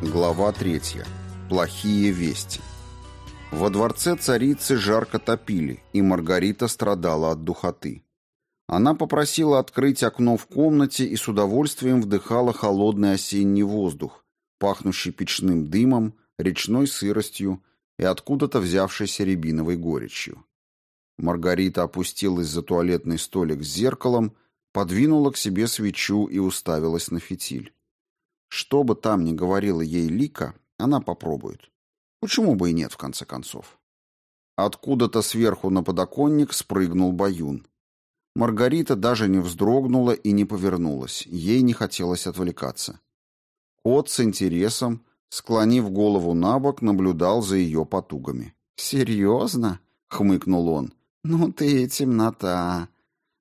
Глава третья. Плохие вести. Во дворце царицы жарко топили, и Маргарита страдала от духоты. Она попросила открыть окно в комнате и с удовольствием вдыхала холодный осенний воздух, пахнущий печным дымом, речной сыростью и откуда-то взявшейся рябиновой горечью. Маргарита опустилась за туалетный столик с зеркалом, подвинула к себе свечу и уставилась на фитиль. Что бы там ни говорила ей Лика, она попробует. Почему бы и нет, в конце концов? Откуда-то сверху на подоконник спрыгнул Баюн. Маргарита даже не вздрогнула и не повернулась. Ей не хотелось отвлекаться. Кот с интересом, склонив голову на бок, наблюдал за ее потугами. «Серьезно?» — хмыкнул он. «Ну ты и темнота.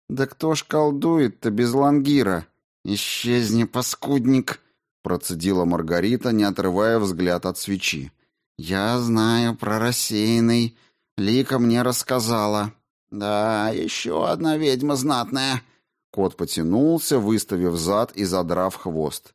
Да кто ж колдует-то без лангира? Исчезни, паскудник!» Процедила Маргарита, не отрывая взгляд от свечи. «Я знаю про рассеянный. Лика мне рассказала. Да, еще одна ведьма знатная». Кот потянулся, выставив зад и задрав хвост.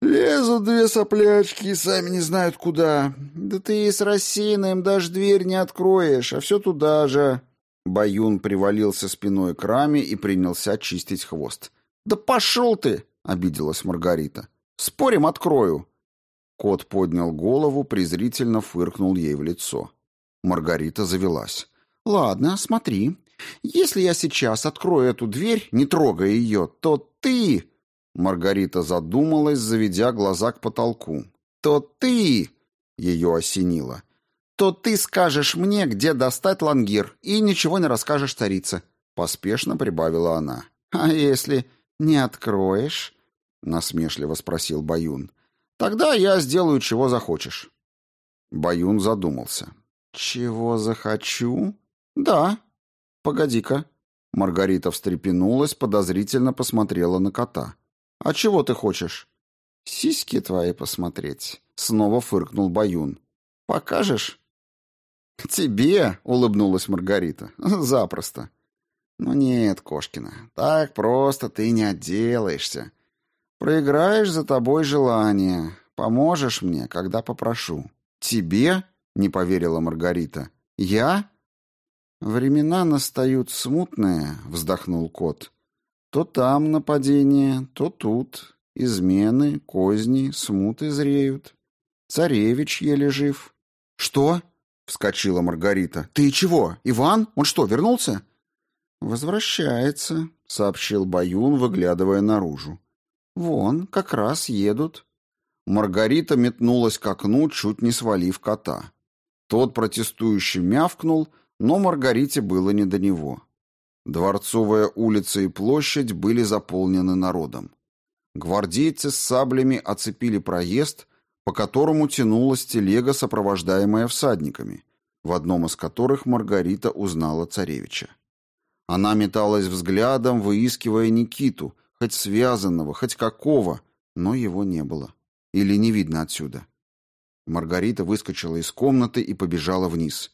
«Лезут две соплячки и сами не знают куда. Да ты с рассеянным даже дверь не откроешь, а все туда же». Баюн привалился спиной к раме и принялся чистить хвост. «Да пошел ты!» — обиделась Маргарита. Спорим, открою. Кот поднял голову, презрительно фыркнул ей в лицо. Маргарита завелась. Ладно, смотри. Если я сейчас открою эту дверь, не трогая ее, то ты... Маргарита задумалась, заведя глаза к потолку. То ты... Ее осенило. То ты скажешь мне, где достать лангир, и ничего не расскажешь царице. Поспешно прибавила она. А если не откроешь, насмешливо спросил Баюн. Тогда я сделаю чего захочешь. Баюн задумался. Чего захочу? Да. Погоди-ка. Маргарита встрепенулась, подозрительно посмотрела на кота. А чего ты хочешь? Сиськи твои посмотреть. Снова фыркнул Баюн. Покажешь? Тебе, улыбнулась Маргарита. Запросто. Ну нет, Кошкина, так просто ты не отделаешься. Проиграешь за тобой желание. Поможешь мне, когда попрошу. Тебе? Не поверила Маргарита. Я? Времена настают смутные, вздохнул кот. То там нападение, то тут. Измены, козни, смуты зреют. Царевич еле жив. Что? вскочила Маргарита. Ты чего? Иван? Он что, вернулся? Возвращается, сообщил Баюн, выглядывая наружу. «Вон, как раз едут». Маргарита метнулась к окну, чуть не свалив кота. Тот протестующе мявкнул, но Маргарите было не до него. Дворцовая улица и площадь были заполнены народом. Гвардейцы с саблями оцепили проезд, по которому тянулась телега, сопровождаемая всадниками, в одном из которых Маргарита узнала царевича. Она металась взглядом, выискивая Никиту, Хоть связанного, хоть какого, но его не было. Или не видно отсюда. Маргарита выскочила из комнаты и побежала вниз.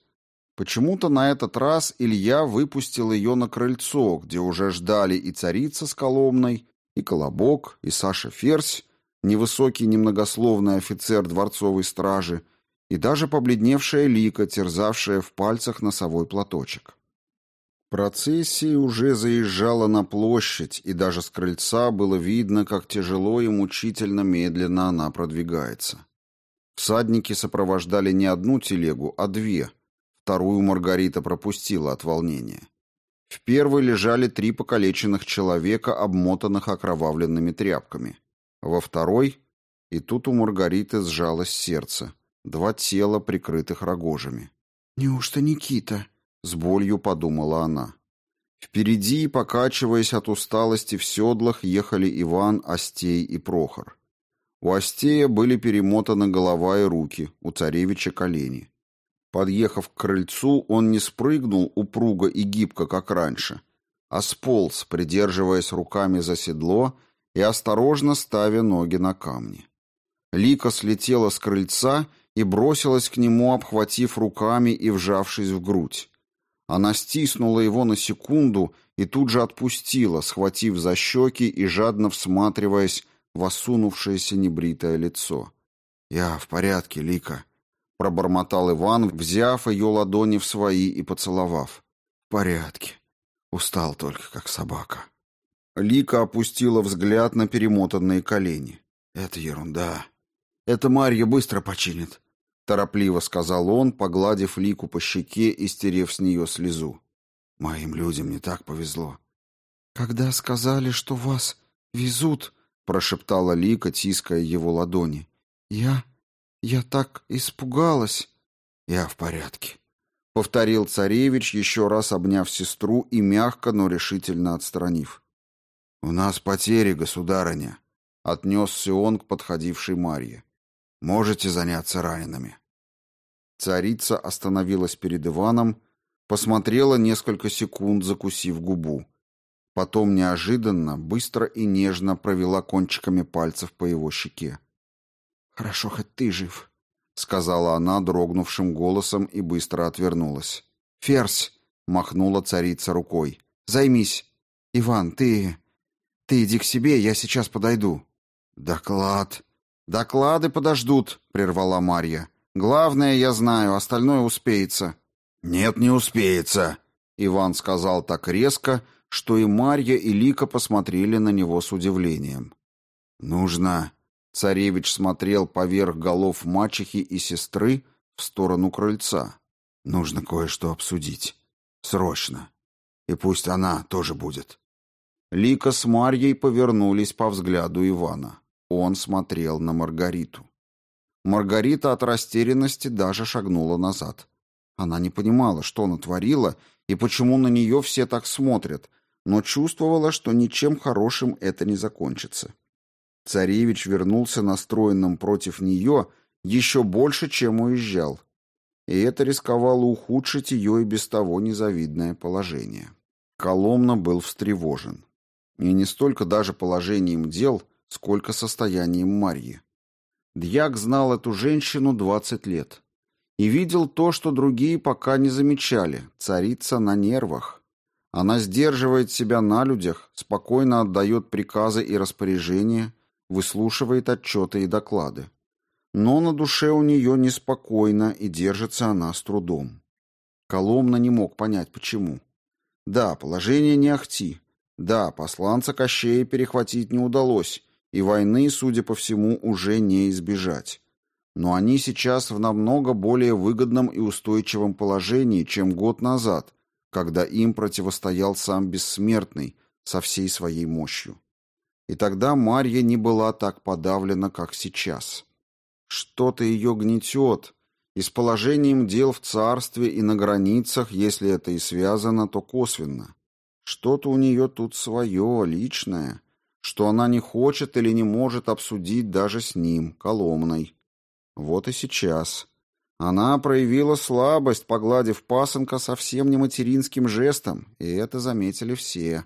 Почему-то на этот раз Илья выпустил ее на крыльцо, где уже ждали и царица с Коломной, и Колобок, и Саша Ферзь, невысокий немногословный офицер дворцовой стражи, и даже побледневшая лика, терзавшая в пальцах носовой платочек. Процессия уже заезжала на площадь, и даже с крыльца было видно, как тяжело и мучительно медленно она продвигается. Всадники сопровождали не одну телегу, а две. Вторую Маргарита пропустила от волнения. В первой лежали три покалеченных человека, обмотанных окровавленными тряпками. Во второй, и тут у Маргариты сжалось сердце, два тела, прикрытых рогожами. «Неужто Никита?» С болью подумала она. Впереди, покачиваясь от усталости в седлах, ехали Иван, Остей и Прохор. У Остея были перемотаны голова и руки, у царевича колени. Подъехав к крыльцу, он не спрыгнул упруго и гибко, как раньше, а сполз, придерживаясь руками за седло и осторожно ставя ноги на камни. Лика слетела с крыльца и бросилась к нему, обхватив руками и вжавшись в грудь. Она стиснула его на секунду и тут же отпустила, схватив за щеки и жадно всматриваясь в осунувшееся небритое лицо. «Я в порядке, Лика», — пробормотал Иван, взяв ее ладони в свои и поцеловав. «В порядке. Устал только, как собака». Лика опустила взгляд на перемотанные колени. «Это ерунда. Это Марья быстро починит», — торопливо сказал он, погладив Лику по щеке и стерев с нее слезу. «Моим людям не так повезло». «Когда сказали, что вас везут», — прошептала Лика, тиская его ладони, «Я... я так испугалась». «Я в порядке», — повторил царевич, еще раз обняв сестру и мягко, но решительно отстранив. «У нас потери, государыня», — отнесся он к подходившей Марье. «Можете заняться ранеными». Царица остановилась перед Иваном, посмотрела несколько секунд, закусив губу. Потом неожиданно, быстро и нежно провела кончиками пальцев по его щеке. «Хорошо, хоть ты жив», — сказала она дрогнувшим голосом и быстро отвернулась. «Ферзь!» — махнула царица рукой. «Займись. Иван, ты... ты иди к себе, я сейчас подойду». «Доклад». «Доклады подождут», — прервала Марья. «Главное, я знаю, остальное успеется». «Нет, не успеется», — Иван сказал так резко, что и Марья, и Лика посмотрели на него с удивлением. «Нужно Царевич смотрел поверх голов мачехи и сестры в сторону крыльца. Нужно кое-что обсудить. Срочно. И пусть она тоже будет. Лика с Марьей повернулись по взгляду Ивана. Он смотрел на Маргариту. Маргарита от растерянности даже шагнула назад. Она не понимала, что натворила и почему на нее все так смотрят, но чувствовала, что ничем хорошим это не закончится. Царевич вернулся настроенным против нее еще больше, чем уезжал. И это рисковало ухудшить ее и без того незавидное положение. Коломна был встревожен. И не столько даже положением дел, сколько состоянием Марьи. Дьяк знал эту женщину двадцать лет. И видел то, что другие пока не замечали. Царица на нервах. Она сдерживает себя на людях, спокойно отдает приказы и распоряжения, выслушивает отчеты и доклады. Но на душе у нее неспокойно, и держится она с трудом. Коломна не мог понять, почему. Да, положение не ахти. Да, посланца Кощея перехватить не удалось, и войны, судя по всему, уже не избежать. Но они сейчас в намного более выгодном и устойчивом положении, чем год назад, когда им противостоял сам Бессмертный со всей своей мощью. И тогда Марья не была так подавлена, как сейчас. Что-то ее гнетет, и с положением дел в царстве и на границах, если это и связано, то косвенно. Что-то у нее тут свое, личное, что она не хочет или не может обсудить даже с ним, Коломной. Вот и сейчас. Она проявила слабость, погладив пасынка совсем не материнским жестом, и это заметили все.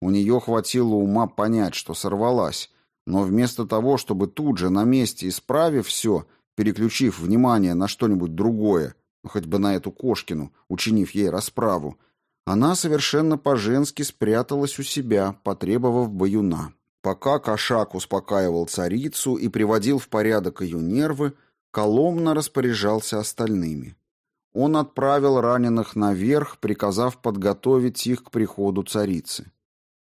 У нее хватило ума понять, что сорвалась, но вместо того, чтобы тут же на месте исправив все, переключив внимание на что-нибудь другое, хоть бы на эту Кошкину, учинив ей расправу, она совершенно по-женски спряталась у себя, потребовав баюна. Пока Кошак успокаивал царицу и приводил в порядок ее нервы, Коломна распоряжался остальными. Он отправил раненых наверх, приказав подготовить их к приходу царицы.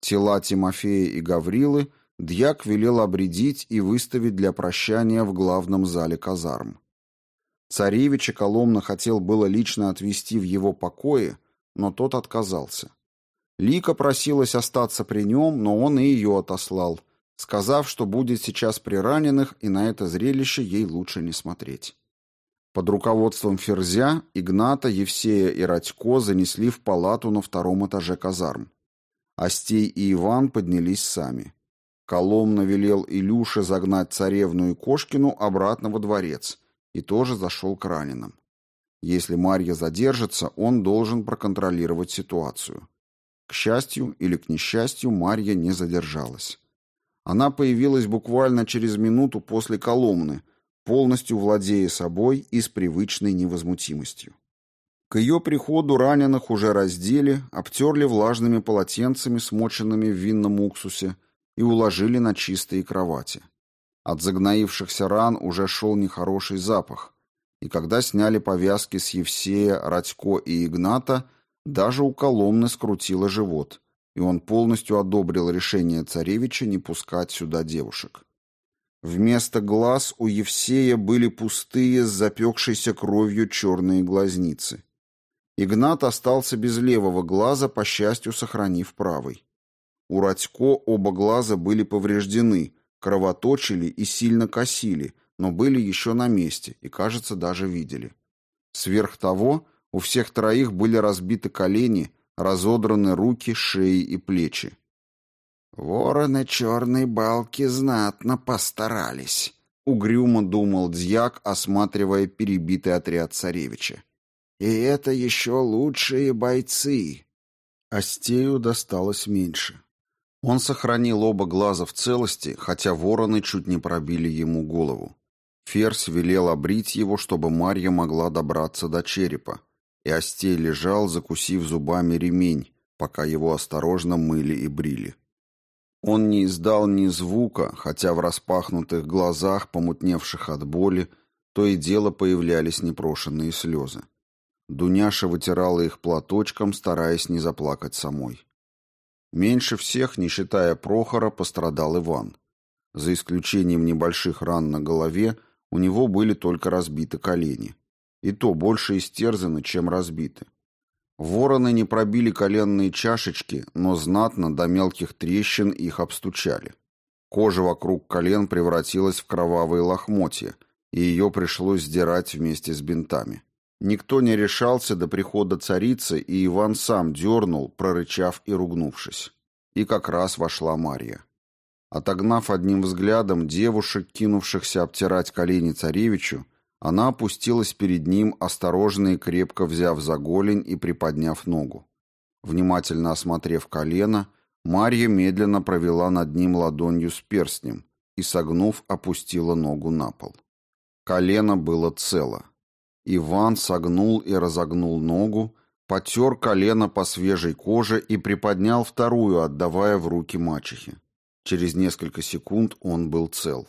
Тела Тимофея и Гаврилы дьяк велел обредить и выставить для прощания в главном зале казарм. Царевича Коломна хотел было лично отвезти в его покое, но тот отказался. Лика просилась остаться при нем, но он и ее отослал, сказав, что будет сейчас при раненых, и на это зрелище ей лучше не смотреть. Под руководством Ферзя, Игната, Евсея и Радько занесли в палату на втором этаже казарм. Остей и Иван поднялись сами. Коломна велел Илюше загнать царевну и Кошкину обратно во дворец и тоже зашел к раненым. Если Марья задержится, он должен проконтролировать ситуацию. К счастью или к несчастью, Марья не задержалась. Она появилась буквально через минуту после Коломны, полностью владея собой и с привычной невозмутимостью. К ее приходу раненых уже раздели, обтерли влажными полотенцами, смоченными в винном уксусе, и уложили на чистые кровати. От загноившихся ран уже шел нехороший запах, и когда сняли повязки с Евсея, Радько и Игната, даже у Коломны скрутило живот, и он полностью одобрил решение царевича не пускать сюда девушек. Вместо глаз у Евсея были пустые с запекшейся кровью черные глазницы. Игнат остался без левого глаза, по счастью, сохранив правый. У Радько оба глаза были повреждены, кровоточили и сильно косили, но были еще на месте и, кажется, даже видели. Сверх того, у всех троих были разбиты колени, разодраны руки, шеи и плечи. «Вороны черной балки знатно постарались», — угрюмо думал дьяк, осматривая перебитый отряд царевича. «И это еще лучшие бойцы». Остею досталось меньше. Он сохранил оба глаза в целости, хотя вороны чуть не пробили ему голову. Ферзь велел обрить его, чтобы Марья могла добраться до черепа, и Остей лежал, закусив зубами ремень, пока его осторожно мыли и брили. Он не издал ни звука, хотя в распахнутых глазах, помутневших от боли, то и дело появлялись непрошенные слезы. Дуняша вытирала их платочком, стараясь не заплакать самой. Меньше всех, не считая Прохора, пострадал Иван. За исключением небольших ран на голове, у него были только разбиты колени. И то больше истерзаны, чем разбиты. Вороны не пробили коленные чашечки, но знатно до мелких трещин их обстучали. Кожа вокруг колен превратилась в кровавые лохмотья, и ее пришлось сдирать вместе с бинтами. Никто не решался до прихода царицы, и Иван сам дернул, прорычав и ругнувшись. И как раз вошла Марья. Отогнав одним взглядом девушек, кинувшихся обтирать колени царевичу, она опустилась перед ним, осторожно и крепко взяв за голень и приподняв ногу. Внимательно осмотрев колено, Марья медленно провела над ним ладонью с перстнем и, согнув, опустила ногу на пол. Колено было цело. Иван согнул и разогнул ногу, потер колено по свежей коже и приподнял вторую, отдавая в руки мачехи. Через несколько секунд он был цел.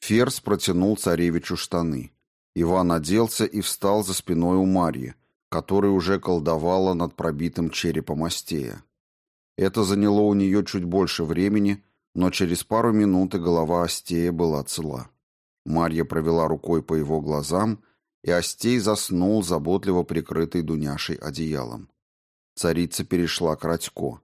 Ферс протянул царевичу штаны. Иван оделся и встал за спиной у Марьи, которая уже колдовала над пробитым черепом Остея. Это заняло у нее чуть больше времени, но через пару минут и голова Остея была цела. Марья провела рукой по его глазам, и Остей заснул, заботливо прикрытый Дуняшей одеялом. Царица перешла к Радько.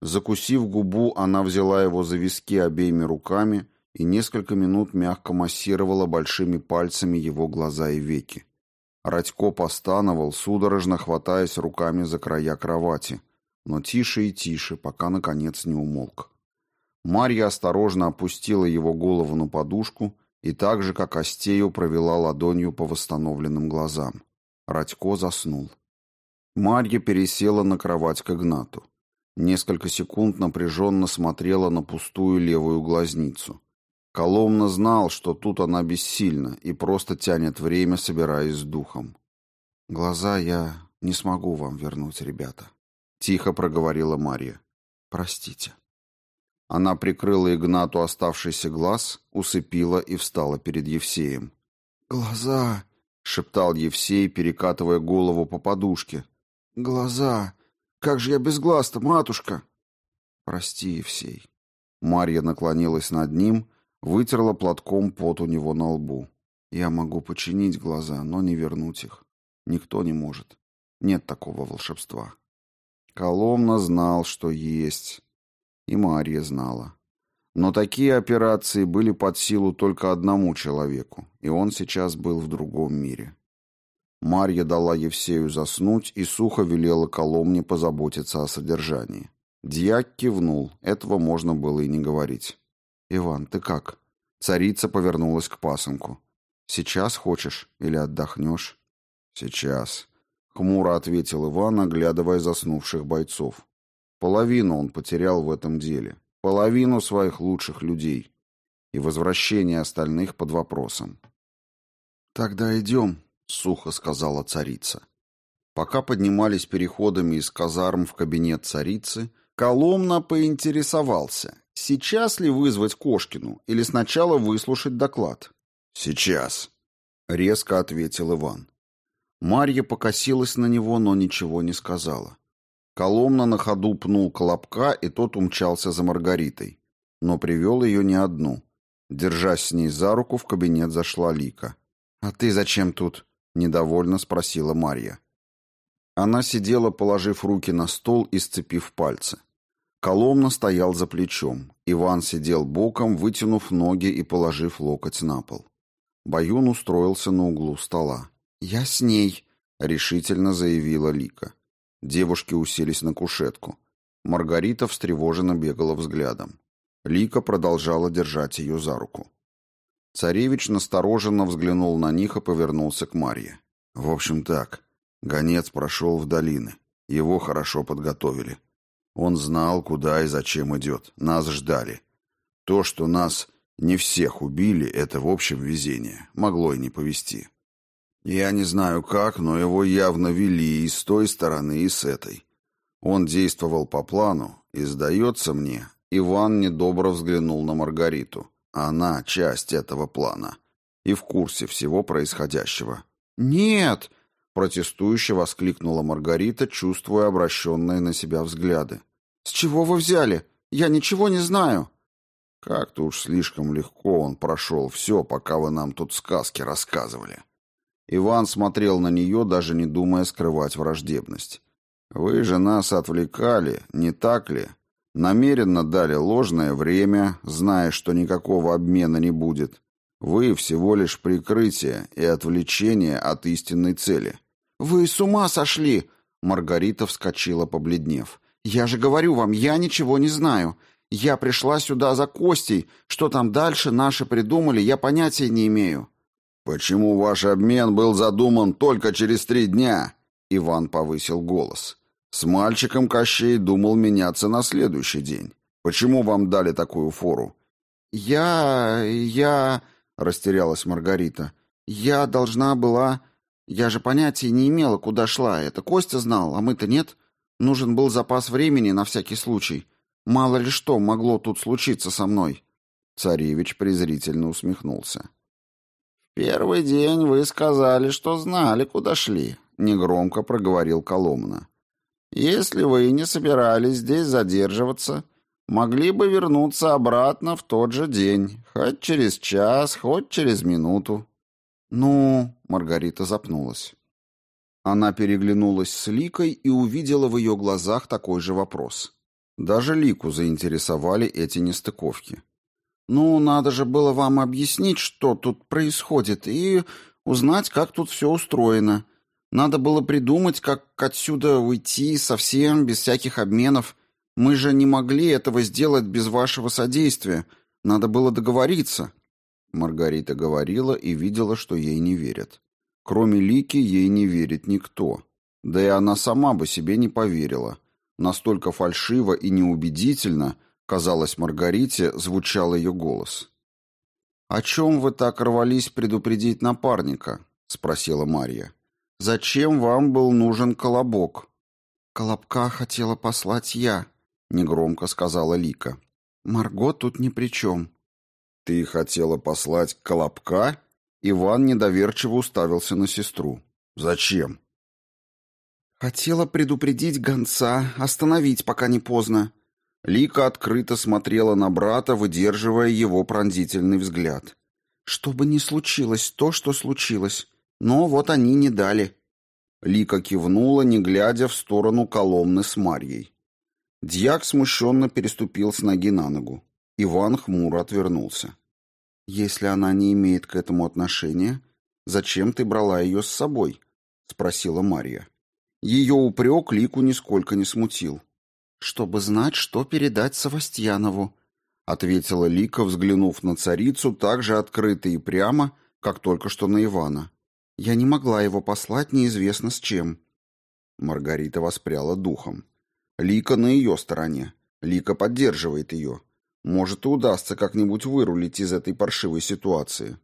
Закусив губу, она взяла его за виски обеими руками и несколько минут мягко массировала большими пальцами его глаза и веки. Радько постановал, судорожно хватаясь руками за края кровати, но тише и тише, пока, наконец, не умолк. Марья осторожно опустила его голову на подушку и так же, как Остею, провела ладонью по восстановленным глазам. Радько заснул. Марья пересела на кровать к Игнату. Несколько секунд напряженно смотрела на пустую левую глазницу. Коломна знал, что тут она бессильна и просто тянет время, собираясь с духом. «Глаза я не смогу вам вернуть, ребята», — тихо проговорила Марья. «Простите». Она прикрыла Игнату оставшийся глаз, усыпила и встала перед Евсеем. «Глаза!» — шептал Евсей, перекатывая голову по подушке. «Глаза! Как же я без глаз-то, матушка?» «Прости, Евсей». Марья наклонилась над ним Вытерла платком пот у него на лбу. Я могу починить глаза, но не вернуть их. Никто не может. Нет такого волшебства. Коломна знал, что есть. И Марья знала. Но такие операции были под силу только одному человеку, и он сейчас был в другом мире. Марья дала Евсею заснуть и сухо велела Коломне позаботиться о содержании. Дьяк кивнул, этого можно было и не говорить. «Иван, ты как?» Царица повернулась к пасынку. «Сейчас хочешь или отдохнешь?» «Сейчас», — хмуро ответил Иван, оглядывая заснувших бойцов. «Половину он потерял в этом деле. Половину своих лучших людей. И возвращение остальных под вопросом». «Тогда идем», — сухо сказала царица. Пока поднимались переходами из казарм в кабинет царицы, Коломна поинтересовался, сейчас ли вызвать Кошкину или сначала выслушать доклад? Сейчас, резко ответил Иван. Марья покосилась на него, но ничего не сказала. Коломна на ходу пнул Колобка, и тот умчался за Маргаритой. Но привел ее не одну. Держась с ней за руку, в кабинет зашла Лика. «А ты зачем тут?» — недовольно спросила Марья. Она сидела, положив руки на стол и сцепив пальцы. Коломна стоял за плечом. Иван сидел боком, вытянув ноги и положив локоть на пол. Баюн устроился на углу стола. «Я с ней», — решительно заявила Лика. Девушки уселись на кушетку. Маргарита встревоженно бегала взглядом. Лика продолжала держать ее за руку. Царевич настороженно взглянул на них и повернулся к Марье. «В общем так, гонец прошел в долины. Его хорошо подготовили. Он знал, куда и зачем идет. Нас ждали. То, что нас не всех убили, это в общем везение. Могло и не повезти. Я не знаю как, но его явно вели и с той стороны, и с этой. Он действовал по плану, и, сдается мне, Иван недобро взглянул на Маргариту. Она часть этого плана и в курсе всего происходящего. «Нет!» — протестующе воскликнула Маргарита, чувствуя обращенные на себя взгляды. «С чего вы взяли? Я ничего не знаю!» «Как-то уж слишком легко он прошел все, пока вы нам тут сказки рассказывали». Иван смотрел на нее, даже не думая скрывать враждебность. «Вы же нас отвлекали, не так ли? Намеренно дали ложное время, зная, что никакого обмена не будет. Вы всего лишь прикрытие и отвлечение от истинной цели». «Вы с ума сошли!» Маргарита вскочила, побледнев. «Я же говорю вам, я ничего не знаю. Я пришла сюда за Костей. Что там дальше наши придумали, я понятия не имею». «Почему ваш обмен был задуман только через три дня?» Иван повысил голос. «С мальчиком Кощей думал меняться на следующий день. Почему вам дали такую фору?» «Я... я...» — растерялась Маргарита. «Я должна была... Я же понятия не имела, куда шла. Это Костя знал, а мы-то нет. Нужен был запас времени на всякий случай. Мало ли что могло тут случиться со мной». Царевич презрительно усмехнулся. «Первый день вы сказали, что знали, куда шли», — негромко проговорил Коломна. «Если вы не собирались здесь задерживаться, могли бы вернуться обратно в тот же день, хоть через час, хоть через минуту». «Ну...» — Маргарита запнулась. Она переглянулась с Ликой и увидела в ее глазах такой же вопрос. Даже Лику заинтересовали эти нестыковки. «Ну, надо же было вам объяснить, что тут происходит, и узнать, как тут все устроено. Надо было придумать, как отсюда уйти совсем, без всяких обменов. Мы же не могли этого сделать без вашего содействия. Надо было договориться». Маргарита говорила и видела, что ей не верят. Кроме Лики ей не верит никто. Да и она сама бы себе не поверила. Настолько фальшиво и неубедительно – казалось Маргарите, звучал ее голос. «О чем вы так рвались предупредить напарника?» — спросила Марья. «Зачем вам был нужен колобок?» «Колобка хотела послать я», — негромко сказала Лика. «Марго тут ни при чем». «Ты хотела послать колобка?» Иван недоверчиво уставился на сестру. «Зачем?» «Хотела предупредить гонца, остановить, пока не поздно. Лика открыто смотрела на брата, выдерживая его пронзительный взгляд. «Что бы ни случилось, то, что случилось. Но вот они не дали». Лика кивнула, не глядя в сторону Коломны с Марьей. Дьяк смущенно переступил с ноги на ногу. Иван хмуро отвернулся. «Если она не имеет к этому отношения, зачем ты брала ее с собой?» — спросила Марья. Ее упрек Лику нисколько не смутил чтобы знать, что передать Савастьянову», — ответила Лика, взглянув на царицу так же открыто и прямо, как только что на Ивана. «Я не могла его послать неизвестно с чем». Маргарита воспряла духом. Лика на ее стороне. Лика поддерживает ее. Может, и удастся как-нибудь вырулить из этой паршивой ситуации.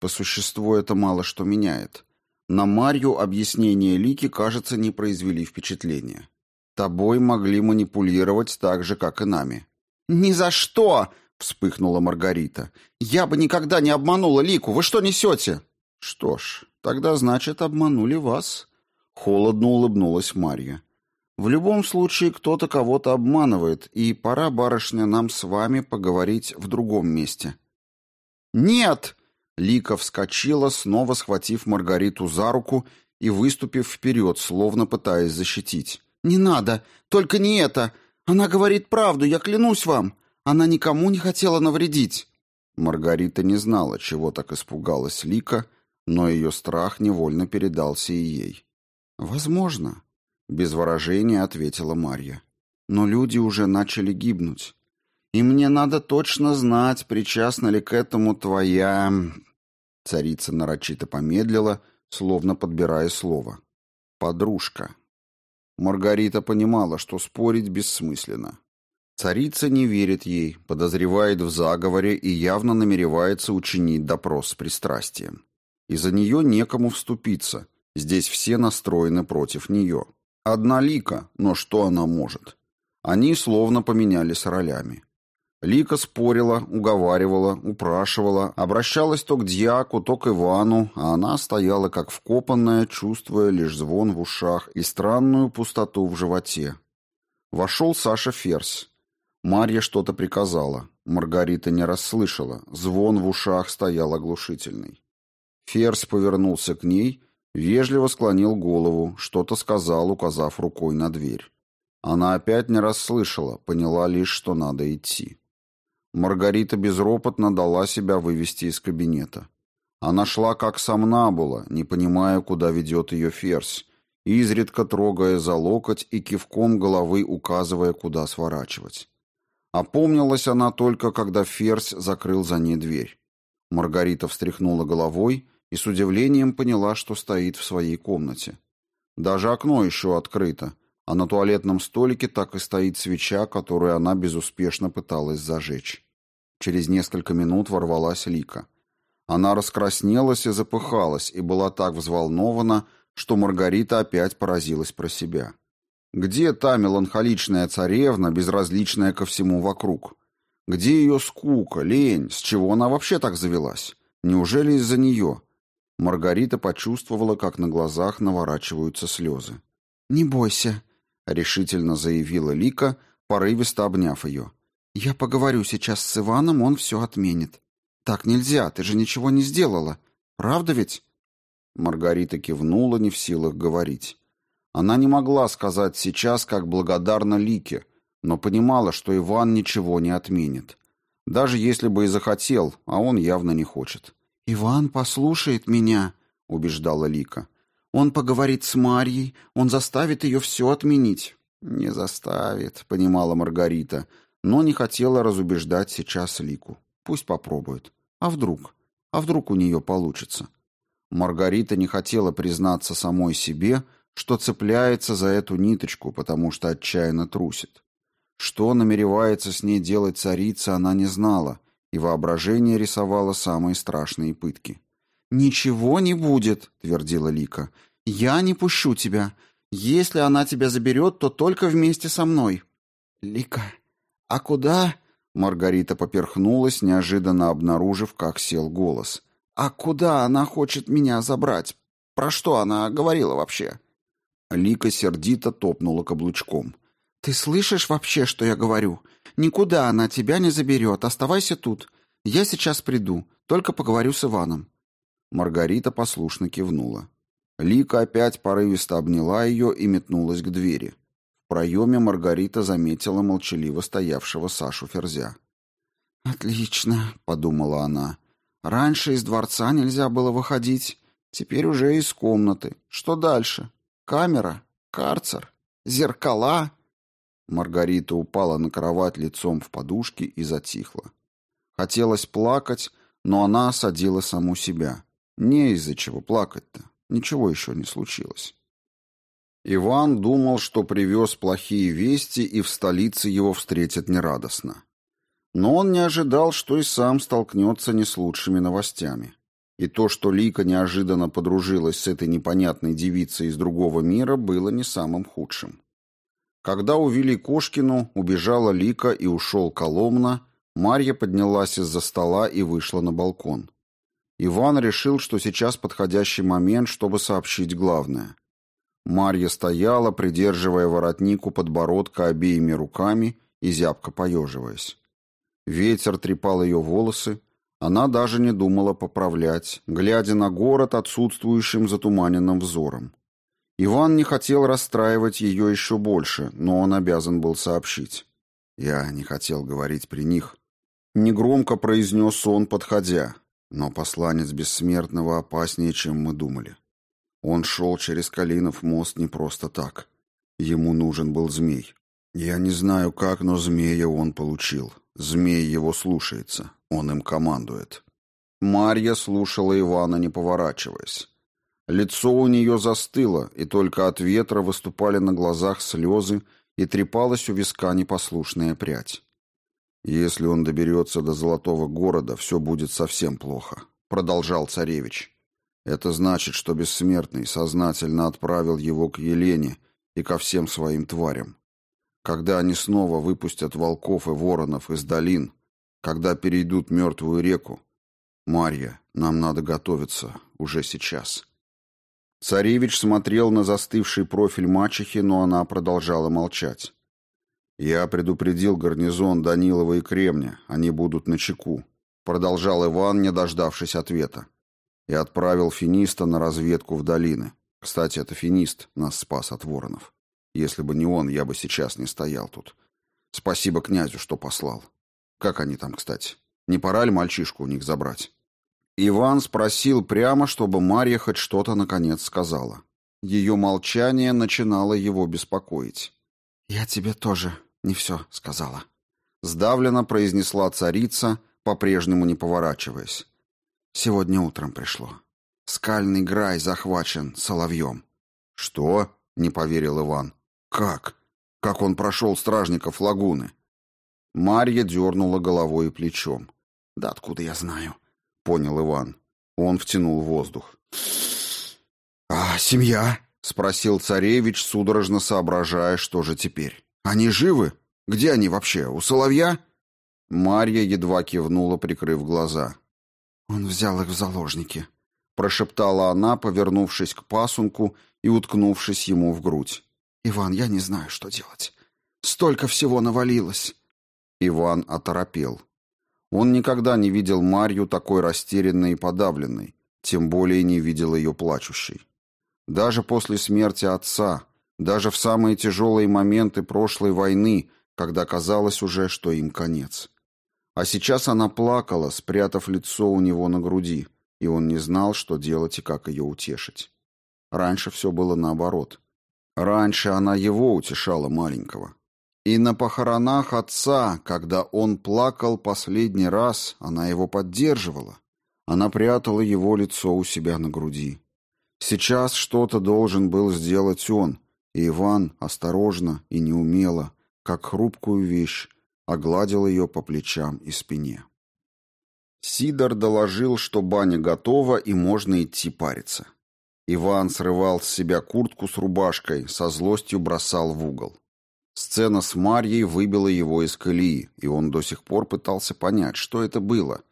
По существу это мало что меняет. На Марью объяснения Лики, кажется, не произвели впечатления. Тобой могли манипулировать так же, как и нами. «Ни за что!» — вспыхнула Маргарита. «Я бы никогда не обманула Лику. Вы что несете?» «Что ж, тогда, значит, обманули вас», — холодно улыбнулась Марья. «В любом случае, кто-то кого-то обманывает, и пора, барышня, нам с вами поговорить в другом месте». «Нет!» — Лика вскочила, снова схватив Маргариту за руку и выступив вперед, словно пытаясь защитить. «Не надо! Только не это! Она говорит правду, я клянусь вам! Она никому не хотела навредить!» Маргарита не знала, чего так испугалась Лика, но ее страх невольно передался и ей. «Возможно», — без выражения ответила Марья. «Но люди уже начали гибнуть. И мне надо точно знать, причастна ли к этому твоя...» Царица нарочито помедлила, словно подбирая слово. «Подружка». Маргарита понимала, что спорить бессмысленно. Царица не верит ей, подозревает в заговоре и явно намеревается учинить допрос с пристрастием. Из-за нее некому вступиться. Здесь все настроены против нее. Одна Лика, но что она может? Они словно поменялись ролями. Лика спорила, уговаривала, упрашивала, обращалась то к дьяку, то к Ивану, а она стояла как вкопанная, чувствуя лишь звон в ушах и странную пустоту в животе. Вошел Саша Ферзь. Марья что-то приказала. Маргарита не расслышала. Звон в ушах стоял оглушительный. Ферзь повернулся к ней, вежливо склонил голову, что-то сказал, указав рукой на дверь. Она опять не расслышала, поняла лишь, что надо идти. Маргарита безропотно дала себя вывести из кабинета. Она шла как сомнамбула, не понимая, куда ведет ее ферзь, изредка трогая за локоть и кивком головы указывая, куда сворачивать. Опомнилась она только, когда ферзь закрыл за ней дверь. Маргарита встряхнула головой и с удивлением поняла, что стоит в своей комнате. Даже окно еще открыто, а на туалетном столике так и стоит свеча, которую она безуспешно пыталась зажечь. Через несколько минут ворвалась Лика. Она раскраснелась и запыхалась, и была так взволнована, что Маргарита опять поразилась про себя. Где та меланхоличная царевна, безразличная ко всему вокруг? Где ее скука, лень, с чего она вообще так завелась? Неужели из-за нее? Маргарита почувствовала, как на глазах наворачиваются слезы. «Не бойся», — решительно заявила Лика, порывисто обняв ее. «Я поговорю сейчас с Иваном, он все отменит. Так нельзя, ты же ничего не сделала. Правда ведь?» Маргарита кивнула, не в силах говорить. Она не могла сказать сейчас, как благодарна Лике, но понимала, что Иван ничего не отменит. Даже если бы и захотел, а он явно не хочет. «Иван послушает меня», — убеждала Лика. «Он поговорит с Марьей, он заставит ее все отменить». «Не заставит», — понимала Маргарита, но не хотела разубеждать сейчас Лику. Пусть попробует. А вдруг? А вдруг у нее получится? Маргарита не хотела признаться самой себе, что цепляется за эту ниточку, потому что отчаянно трусит. Что намеревается с ней делать царица, она не знала, и воображение рисовало самые страшные пытки. «Ничего не будет», — твердила Лика. «Я не пущу тебя. Если она тебя заберет, то только вместе со мной». «Лика, а куда?» Маргарита поперхнулась, неожиданно обнаружив, как сел голос. «А куда она хочет меня забрать? Про что она говорила вообще?» Лика сердито топнула каблучком. «Ты слышишь вообще, что я говорю? Никуда она тебя не заберет. Оставайся тут. Я сейчас приду. Только поговорю с Иваном». Маргарита послушно кивнула. Лика опять порывисто обняла ее и метнулась к двери. В проеме Маргарита заметила молчаливо стоявшего Сашу Ферзя. «Отлично», — подумала она. «Раньше из дворца нельзя было выходить, теперь уже из комнаты. Что дальше? Камера? Карцер? Зеркала?» Маргарита упала на кровать лицом в подушке и затихла. Хотелось плакать, но она осадила саму себя. Не из-за чего плакать-то. Ничего еще не случилось. Иван думал, что привез плохие вести, и в столице его встретят нерадостно. Но он не ожидал, что и сам столкнется не с лучшими новостями. И то, что Лика неожиданно подружилась с этой непонятной девицей из другого мира, было не самым худшим. Когда увели Кошкину, убежала Лика и ушел Коломна, Марья поднялась из-за стола и вышла на балкон. Иван решил, что сейчас подходящий момент, чтобы сообщить главное. Марья стояла, придерживая воротник у подбородка обеими руками и зябко поеживаясь. Ветер трепал ее волосы, она даже не думала поправлять, глядя на город отсутствующим затуманенным взором. Иван не хотел расстраивать ее еще больше, но он обязан был сообщить. «Я не хотел говорить при них». Негромко произнес он, подходя, но посланец бессмертного опаснее, чем мы думали. Он шел через Калинов мост не просто так. Ему нужен был змей. Я не знаю как, но змея он получил. Змей его слушается. Он им командует. Марья слушала Ивана, не поворачиваясь. Лицо у нее застыло, и только от ветра выступали на глазах слезы и трепалась у виска непослушная прядь. «Если он доберется до Золотого города, все будет совсем плохо», — продолжал царевич. «Это значит, что Бессмертный сознательно отправил его к Елене и ко всем своим тварям. Когда они снова выпустят волков и воронов из долин, когда перейдут мертвую реку. Марья, нам надо готовиться уже сейчас. Царевич смотрел на застывший профиль мачехи, но она продолжала молчать. Я предупредил гарнизон Данилова и Кремня, они будут на чеку, продолжал Иван, не дождавшись ответа. И отправил финиста на разведку в долины. Кстати, это финист нас спас от воронов. Если бы не он, я бы сейчас не стоял тут. Спасибо князю, что послал. Как они там, кстати? Не пора ли мальчишку у них забрать? Иван спросил прямо, чтобы Марья хоть что-то наконец сказала. Ее молчание начинало его беспокоить. «Я тебе тоже не все сказала», — сдавленно произнесла царица, по-прежнему не поворачиваясь. «Сегодня утром пришло. Скальный грай захвачен соловьем». «Что?» — не поверил Иван. «Как? Как он прошел стражников лагуны?» Марья дернула головой и плечом. «Да откуда я знаю?» — понял Иван. Он втянул воздух. «А семья?» — спросил царевич, судорожно соображая, что же теперь. «Они живы? Где они вообще? У соловья?» Марья едва кивнула, прикрыв глаза. «Он взял их в заложники», — прошептала она, повернувшись к пасунку и уткнувшись ему в грудь. «Иван, я не знаю, что делать. Столько всего навалилось. Иван оторопел. Он никогда не видел Марью такой растерянной и подавленной, тем более не видел ее плачущей. Даже после смерти отца, даже в самые тяжелые моменты прошлой войны, когда казалось уже, что им конец. А сейчас она плакала, спрятав лицо у него на груди, и он не знал, что делать и как ее утешить. Раньше все было наоборот. Раньше она его утешала маленького. И на похоронах отца, когда он плакал последний раз, она его поддерживала. Она прятала его лицо у себя на груди. Сейчас что-то должен был сделать он, и Иван осторожно и неумело, как хрупкую вещь, огладил ее по плечам и спине. Сидор доложил, что баня готова и можно идти париться. Иван срывал с себя куртку с рубашкой, со злостью бросал в угол. Сцена с Марьей выбила его из колеи, и он до сих пор пытался понять, что это было.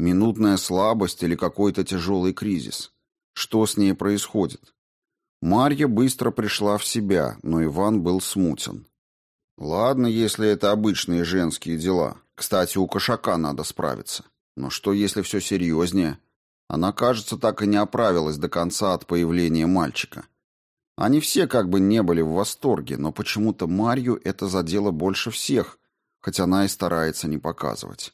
Минутная слабость или какой-то тяжелый кризис. Что с ней происходит? Марья быстро пришла в себя, но Иван был смутен. Ладно, если это обычные женские дела. Кстати, у кошака надо справиться. Но что, если все серьезнее? Она, кажется, так и не оправилась до конца от появления мальчика. Они все как бы не были в восторге, но почему-то Марью это задело больше всех, хотя она и старается не показывать.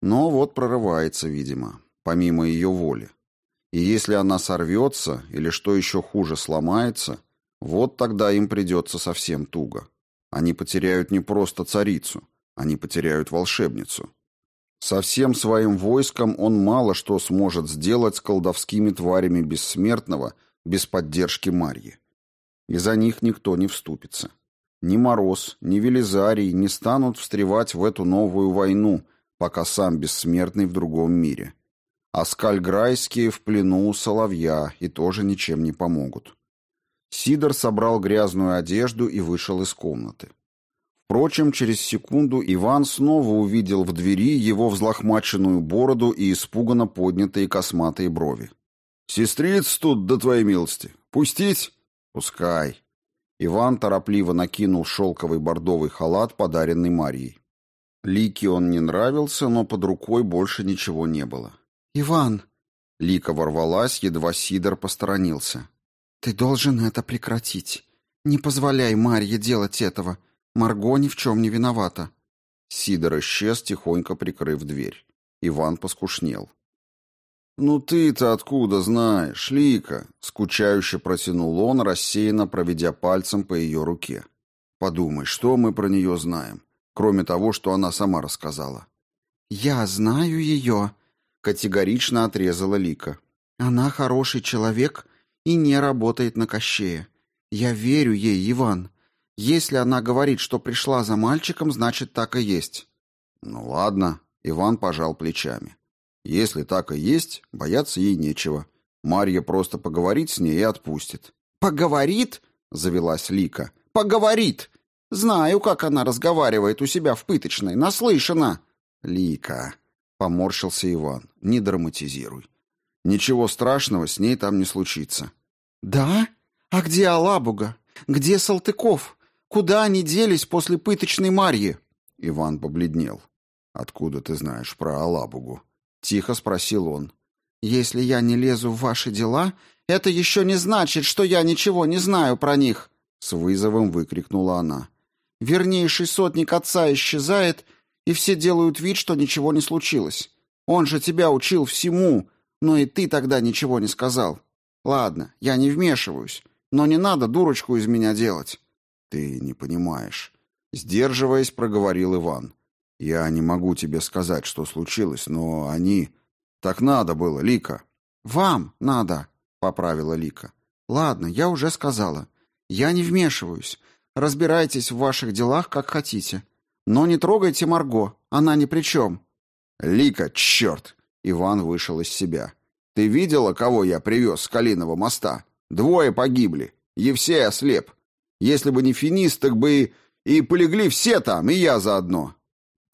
Но вот прорывается, видимо, помимо ее воли. И если она сорвется, или что еще хуже, сломается, вот тогда им придется совсем туго. Они потеряют не просто царицу, они потеряют волшебницу. Со всем своим войском он мало что сможет сделать с колдовскими тварями бессмертного – без поддержки Марьи. И за них никто не вступится. Ни Мороз, ни Велизарий не станут встревать в эту новую войну, пока сам бессмертный в другом мире. А скальграйские в плену у соловья и тоже ничем не помогут. Сидор собрал грязную одежду и вышел из комнаты. Впрочем, через секунду Иван снова увидел в двери его взлохмаченную бороду и испуганно поднятые косматые брови. «Сестриц тут, до твоей милости. Пустить?» «Пускай». Иван торопливо накинул шелковый бордовый халат, подаренный Марьей. Лике он не нравился, но под рукой больше ничего не было. «Иван!» Лика ворвалась, едва Сидор посторонился. «Ты должен это прекратить. Не позволяй Марье делать этого. Марго ни в чем не виновата». Сидор исчез, тихонько прикрыв дверь. Иван поскушнел. «Ну ты-то откуда знаешь, Лика?» — скучающе протянул он, рассеянно проведя пальцем по ее руке. «Подумай, что мы про нее знаем, кроме того, что она сама рассказала?» «Я знаю ее», — категорично отрезала Лика. «Она хороший человек и не работает на Кощея. Я верю ей, Иван. Если она говорит, что пришла за мальчиком, значит, так и есть». «Ну ладно», — Иван пожал плечами. «Если так и есть, бояться ей нечего. Марья просто поговорит с ней и отпустит». «Поговорит?» — завелась Лика. «Поговорит! Знаю, как она разговаривает у себя в пыточной, наслышана». «Лика», — поморщился Иван, — «не драматизируй. Ничего страшного с ней там не случится». «Да? А где Алабуга? Где Салтыков? Куда они делись после пыточной Марьи?» Иван побледнел. «Откуда ты знаешь про Алабугу?» Тихо спросил он. «Если я не лезу в ваши дела, это еще не значит, что я ничего не знаю про них!» С вызовом выкрикнула она. «Вернейший сотник отца исчезает, и все делают вид, что ничего не случилось. Он же тебя учил всему, но и ты тогда ничего не сказал. Ладно, я не вмешиваюсь, но не надо дурочку из меня делать». «Ты не понимаешь», — сдерживаясь, проговорил Иван. «Я не могу тебе сказать, что случилось, но они... Так надо было, Лика». «Вам надо», — поправила Лика. «Ладно, я уже сказала. Я не вмешиваюсь. Разбирайтесь в ваших делах, как хотите. Но не трогайте Марго, она ни при чем». «Лика, черт!» — Иван вышел из себя. «Ты видела, кого я привез с Калиного моста? Двое погибли. Евсей ослеп. Если бы не финист, так бы и, и полегли все там, и я заодно.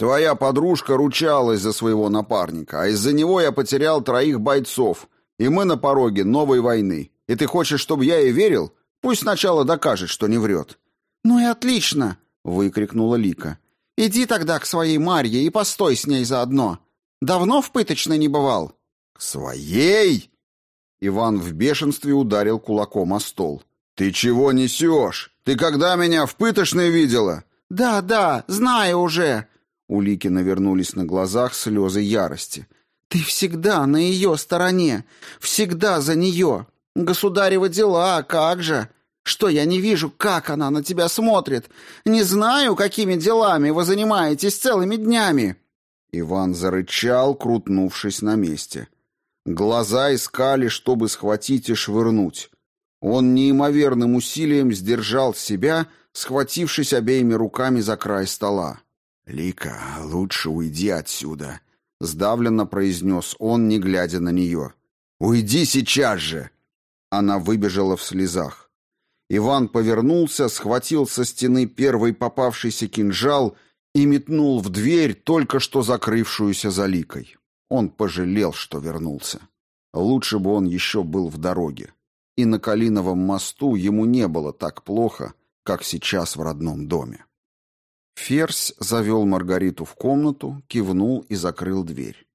Твоя подружка ручалась за своего напарника, а из-за него я потерял троих бойцов, и мы на пороге новой войны. И ты хочешь, чтобы я ей верил? Пусть сначала докажет, что не врет». «Ну и отлично!» — выкрикнула Лика. «Иди тогда к своей Марье и постой с ней заодно. Давно в пыточной не бывал?» «К своей?» Иван в бешенстве ударил кулаком о стол. «Ты чего несешь? Ты когда меня в пыточной видела?» «Да, да, знаю уже!» У Лики навернулись на глазах слезы ярости. «Ты всегда на ее стороне, всегда за нее. Государева дела, как же! Что я не вижу, как она на тебя смотрит? Не знаю, какими делами вы занимаетесь целыми днями!» Иван зарычал, крутнувшись на месте. Глаза искали, чтобы схватить и швырнуть. Он неимоверным усилием сдержал себя, схватившись обеими руками за край стола. «Лика, лучше уйди отсюда», — сдавленно произнес он, не глядя на нее. «Уйди сейчас же!» Она выбежала в слезах. Иван повернулся, схватил со стены первый попавшийся кинжал и метнул в дверь, только что закрывшуюся за Ликой. Он пожалел, что вернулся. Лучше бы он еще был в дороге. И на Калиновом мосту ему не было так плохо, как сейчас в родном доме. Ферзь завел Маргариту в комнату, кивнул и закрыл дверь.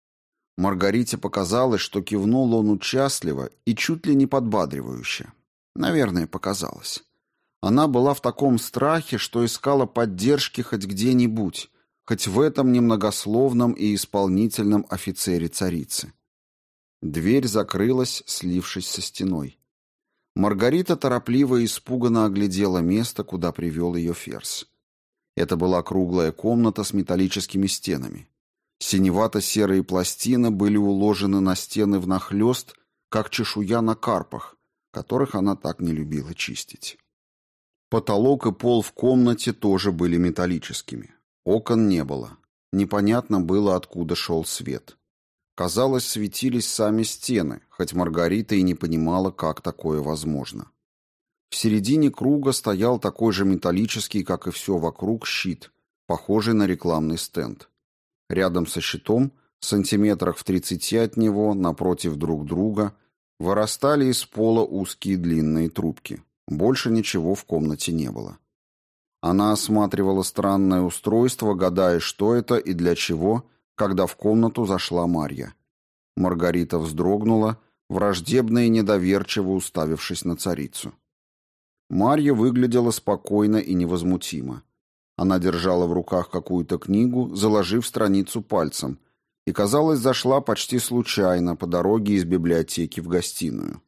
Маргарите показалось, что кивнул он участливо и чуть ли не подбадривающе. Наверное, показалось. Она была в таком страхе, что искала поддержки хоть где-нибудь, хоть в этом немногословном и исполнительном офицере царицы. Дверь закрылась, слившись со стеной. Маргарита торопливо и испуганно оглядела место, куда привел ее ферзь. Это была круглая комната с металлическими стенами. Синевато-серые пластины были уложены на стены внахлёст, как чешуя на карпах, которых она так не любила чистить. Потолок и пол в комнате тоже были металлическими. Окон не было. Непонятно было, откуда шел свет. Казалось, светились сами стены, хоть Маргарита и не понимала, как такое возможно. В середине круга стоял такой же металлический, как и все вокруг, щит, похожий на рекламный стенд. Рядом со щитом, сантиметрах в тридцати от него, напротив друг друга, вырастали из пола узкие длинные трубки. Больше ничего в комнате не было. Она осматривала странное устройство, гадая, что это и для чего, когда в комнату зашла Марья. Маргарита вздрогнула, враждебно и недоверчиво уставившись на царицу. Марья выглядела спокойно и невозмутимо. Она держала в руках какую-то книгу, заложив страницу пальцем, и, казалось, зашла почти случайно по дороге из библиотеки в гостиную.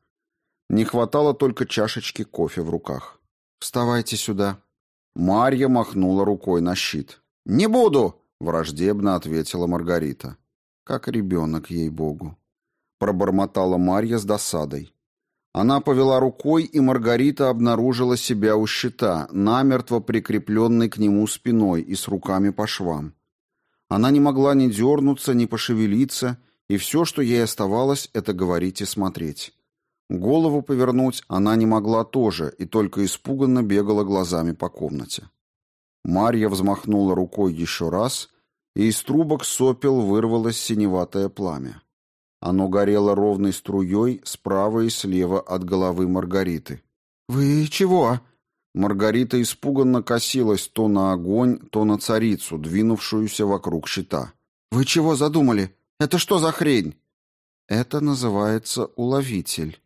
Не хватало только чашечки кофе в руках. «Вставайте сюда». Марья махнула рукой на щит. «Не буду!» — враждебно ответила Маргарита. Как ребенок, ей-богу. Пробормотала Марья с досадой. Она повела рукой, и Маргарита обнаружила себя у щита, намертво прикрепленной к нему спиной и с руками по швам. Она не могла ни дернуться, ни пошевелиться, и все, что ей оставалось, это говорить и смотреть. Голову повернуть она не могла тоже и только испуганно бегала глазами по комнате. Марья взмахнула рукой еще раз, и из трубок сопел вырвалось синеватое пламя. Оно горело ровной струей справа и слева от головы Маргариты. «Вы чего?» Маргарита испуганно косилась то на огонь, то на царицу, двинувшуюся вокруг щита. «Вы чего задумали? Это что за хрень?» «Это называется уловитель»,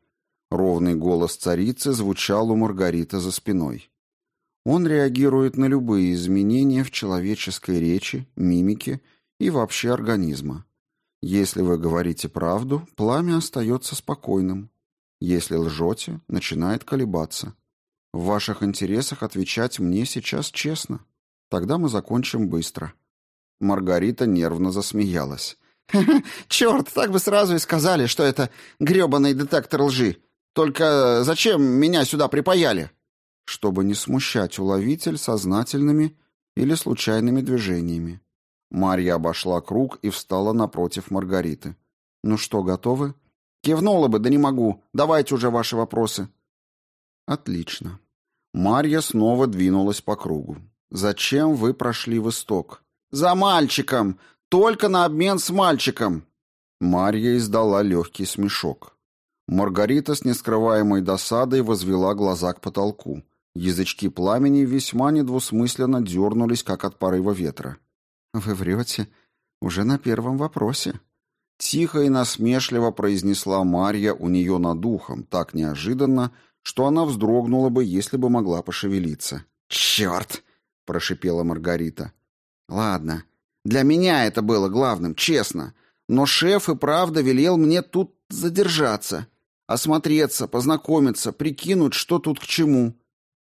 Ровный голос царицы звучал у Маргариты за спиной. Он реагирует на любые изменения в человеческой речи, мимике и вообще организма. Если вы говорите правду, пламя остается спокойным. Если лжете, начинает колебаться. В ваших интересах отвечать мне сейчас честно. Тогда мы закончим быстро. Маргарита нервно засмеялась. «Черт, так бы сразу и сказали, что это гребаный детектор лжи. Только зачем меня сюда припаяли? Чтобы не смущать уловитель сознательными или случайными движениями. Марья обошла круг и встала напротив Маргариты. «Ну что, готовы?» «Кивнула бы, да не могу. Давайте уже ваши вопросы». «Отлично». Марья снова двинулась по кругу. «Зачем вы прошли в исток?» «За мальчиком! Только на обмен с мальчиком!» Марья издала легкий смешок. Маргарита с нескрываемой досадой возвела глаза к потолку. Язычки пламени весьма недвусмысленно дернулись, как от порыва ветра. «Вы врете уже на первом вопросе». Тихо и насмешливо произнесла Марья у нее над духом, так неожиданно, что она вздрогнула бы, если бы могла пошевелиться. «Черт!» — прошипела Маргарита. «Ладно, для меня это было главным, честно. Но шеф и правда велел мне тут задержаться. Осмотреться, познакомиться, прикинуть, что тут к чему.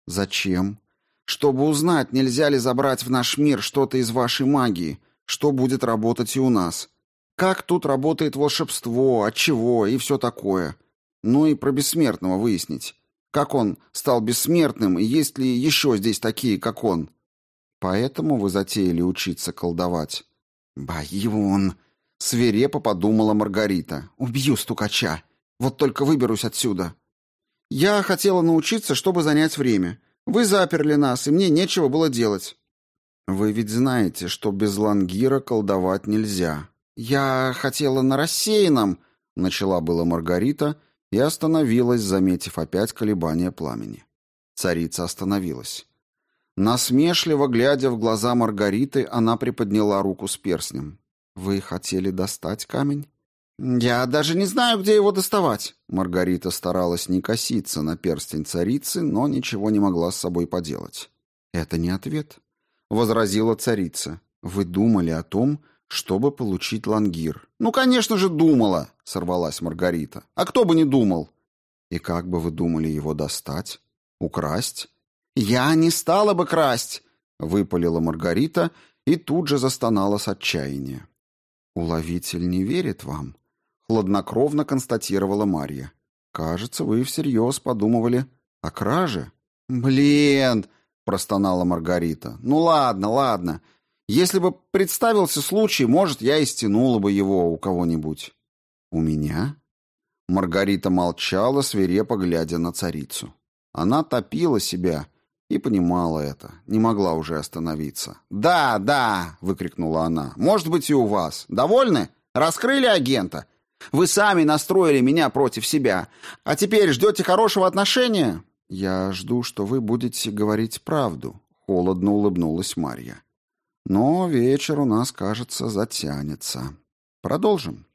Зачем? Чтобы узнать, нельзя ли забрать в наш мир что-то из вашей магии, что будет работать и у нас. Как тут работает волшебство, от чего и все такое. Ну и про бессмертного выяснить. Как он стал бессмертным, и есть ли еще здесь такие, как он? Поэтому вы затеяли учиться колдовать. Баюн! Свирепо подумала Маргарита. Убью стукача. Вот только выберусь отсюда. Я хотела научиться, чтобы занять время. Вы заперли нас, и мне нечего было делать. Вы ведь знаете, что без лангира колдовать нельзя. Я хотела на рассеянном, начала была Маргарита и остановилась, заметив опять колебания пламени. Царица остановилась. Насмешливо глядя в глаза Маргариты, она приподняла руку с перстнем. Вы хотели достать камень? «Я даже не знаю, где его доставать». Маргарита старалась не коситься на перстень царицы, но ничего не могла с собой поделать. «Это не ответ», — возразила царица. «Вы думали о том, чтобы получить лангир». «Ну, конечно же, думала», — сорвалась Маргарита. «А кто бы не думал?» «И как бы вы думали его достать? Украсть?» «Я не стала бы красть», — выпалила Маргарита и тут же застонала с отчаяния. «Уловитель не верит вам», хладнокровно констатировала Марья. Кажется, вы всерьез подумывали о краже. Блин, простонала Маргарита. Ну ладно, ладно. Если бы представился случай, может, я и стянула бы его у кого-нибудь. У меня? Маргарита молчала, свирепо глядя на царицу. Она топила себя и понимала это, не могла уже остановиться. «Да, да!» — выкрикнула она. «Может быть, и у вас. Довольны? Раскрыли агента? Вы сами настроили меня против себя. А теперь ждете хорошего отношения?» «Я жду, что вы будете говорить правду», — холодно улыбнулась Марья. «Но вечер у нас, кажется, затянется. Продолжим».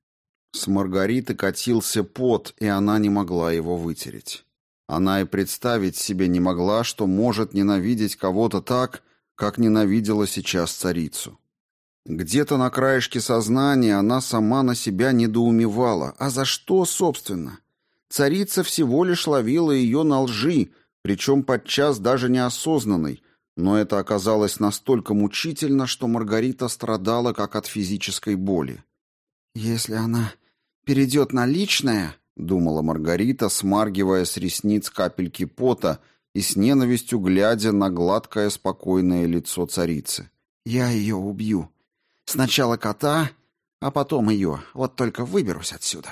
С Маргариты катился пот, и она не могла его вытереть. Она и представить себе не могла, что может ненавидеть кого-то так, как ненавидела сейчас царицу. Где-то на краешке сознания она сама на себя недоумевала. А за что, собственно? Царица всего лишь ловила ее на лжи, причем подчас даже неосознанной, но это оказалось настолько мучительно, что Маргарита страдала как от физической боли. «Если она перейдет на личное», — думала Маргарита, смаргивая с ресниц капельки пота и с ненавистью глядя на гладкое спокойное лицо царицы. «Я ее убью. Сначала кота, а потом ее. Вот только выберусь отсюда».